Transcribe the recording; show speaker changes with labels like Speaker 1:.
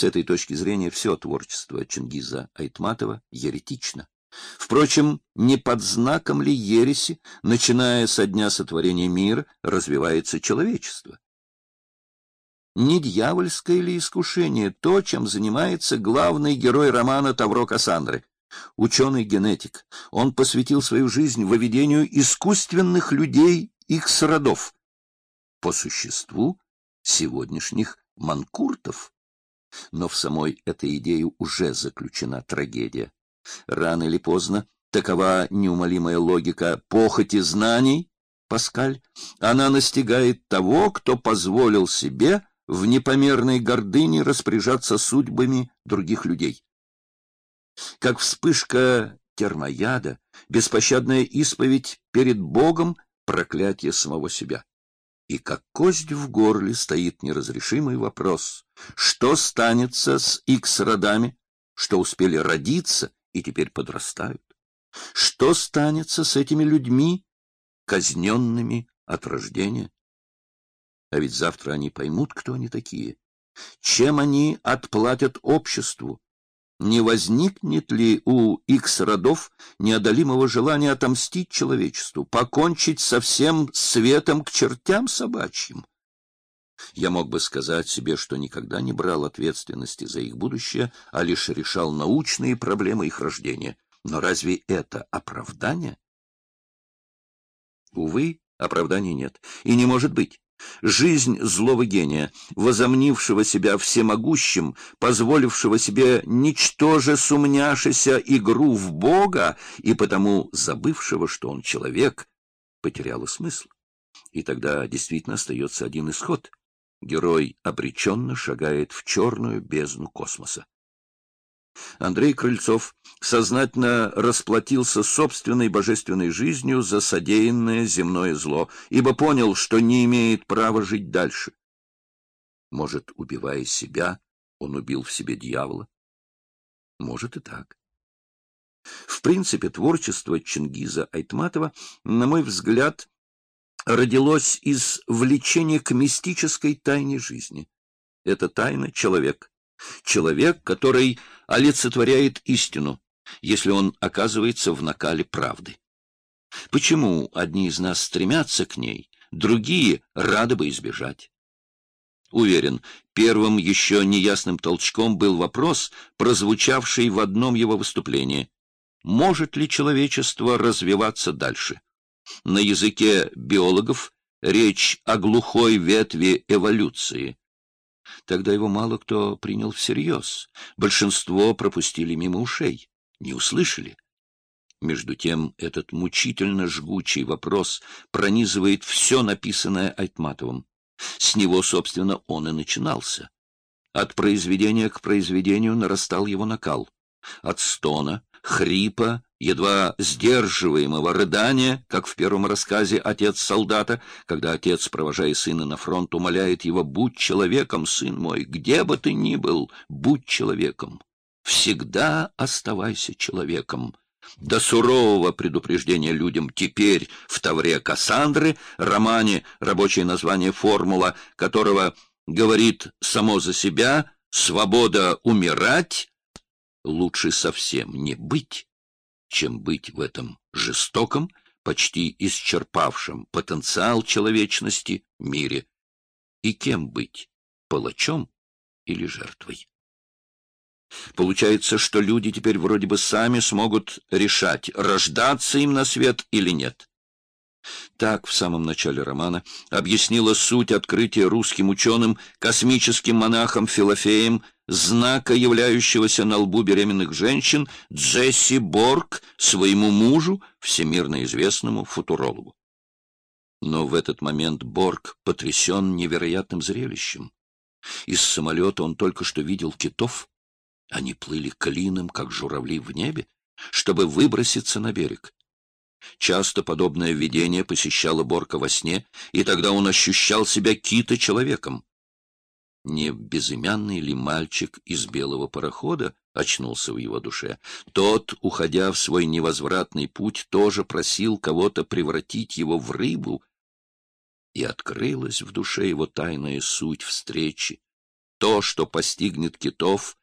Speaker 1: С этой точки зрения все творчество Чингиза Айтматова еретично. Впрочем, не под знаком ли ереси, начиная со дня сотворения мира, развивается человечество? Не дьявольское ли искушение то, чем занимается главный герой романа Тавро Кассандры? Ученый-генетик. Он посвятил свою жизнь выведению искусственных людей их родов. По существу сегодняшних манкуртов. Но в самой этой идее уже заключена трагедия. Рано или поздно, такова неумолимая логика похоти знаний, Паскаль, она настигает того, кто позволил себе в непомерной гордыне распоряжаться судьбами других людей. Как вспышка термояда, беспощадная исповедь перед Богом, проклятие самого себя. И как кость в горле стоит неразрешимый вопрос, что станется с икс-родами, что успели родиться и теперь подрастают? Что станется с этими людьми, казненными от рождения? А ведь завтра они поймут, кто они такие. Чем они отплатят обществу? Не возникнет ли у Икс-родов неодолимого желания отомстить человечеству, покончить со всем светом к чертям собачьим? Я мог бы сказать себе, что никогда не брал ответственности за их будущее, а лишь решал научные проблемы их рождения. Но разве это оправдание? Увы, оправдания нет. И не может быть. Жизнь злого гения, возомнившего себя всемогущим, позволившего себе ничтоже сумняшися игру в Бога и потому забывшего, что он человек, потеряла смысл. И тогда действительно остается один исход — Герой обреченно шагает в черную бездну космоса. Андрей Крыльцов сознательно расплатился собственной божественной жизнью за содеянное земное зло, ибо понял, что не имеет права жить дальше. Может, убивая себя, он убил в себе дьявола? Может и так. В принципе, творчество Чингиза Айтматова, на мой взгляд, родилось из влечения к мистической тайне жизни. Это тайна — человек. Человек, который олицетворяет истину, если он оказывается в накале правды. Почему одни из нас стремятся к ней, другие рады бы избежать? Уверен, первым еще неясным толчком был вопрос, прозвучавший в одном его выступлении. Может ли человечество развиваться дальше? На языке биологов речь о глухой ветви эволюции. Тогда его мало кто принял всерьез. Большинство пропустили мимо ушей, не услышали. Между тем этот мучительно жгучий вопрос пронизывает все написанное Айтматовым. С него, собственно, он и начинался. От произведения к произведению нарастал его накал. От стона, хрипа, едва сдерживаемого рыдания, как в первом рассказе «Отец солдата», когда отец, провожая сына на фронт, умоляет его «Будь человеком, сын мой, где бы ты ни был, будь человеком, всегда оставайся человеком». До сурового предупреждения людям теперь в Тавре Кассандры, романе, рабочее название «Формула», которого говорит само за себя «Свобода умирать», лучше совсем не быть, чем быть в этом жестоком, почти исчерпавшем потенциал человечности мире. И кем быть, палачом или жертвой? Получается, что люди теперь вроде бы сами смогут решать, рождаться им на свет или нет. Так в самом начале романа объяснила суть открытия русским ученым, космическим монахом Филофеем, знака, являющегося на лбу беременных женщин, Джесси Борг своему мужу, всемирно известному футурологу. Но в этот момент Борг потрясен невероятным зрелищем. Из самолета он только что видел китов. Они плыли клином, как журавли в небе, чтобы выброситься на берег. Часто подобное видение посещало Борка во сне, и тогда он ощущал себя кита-человеком. Не безымянный ли мальчик из белого парохода очнулся в его душе? Тот, уходя в свой невозвратный путь, тоже просил кого-то превратить его в рыбу, и открылась в душе его тайная суть встречи. То, что постигнет китов,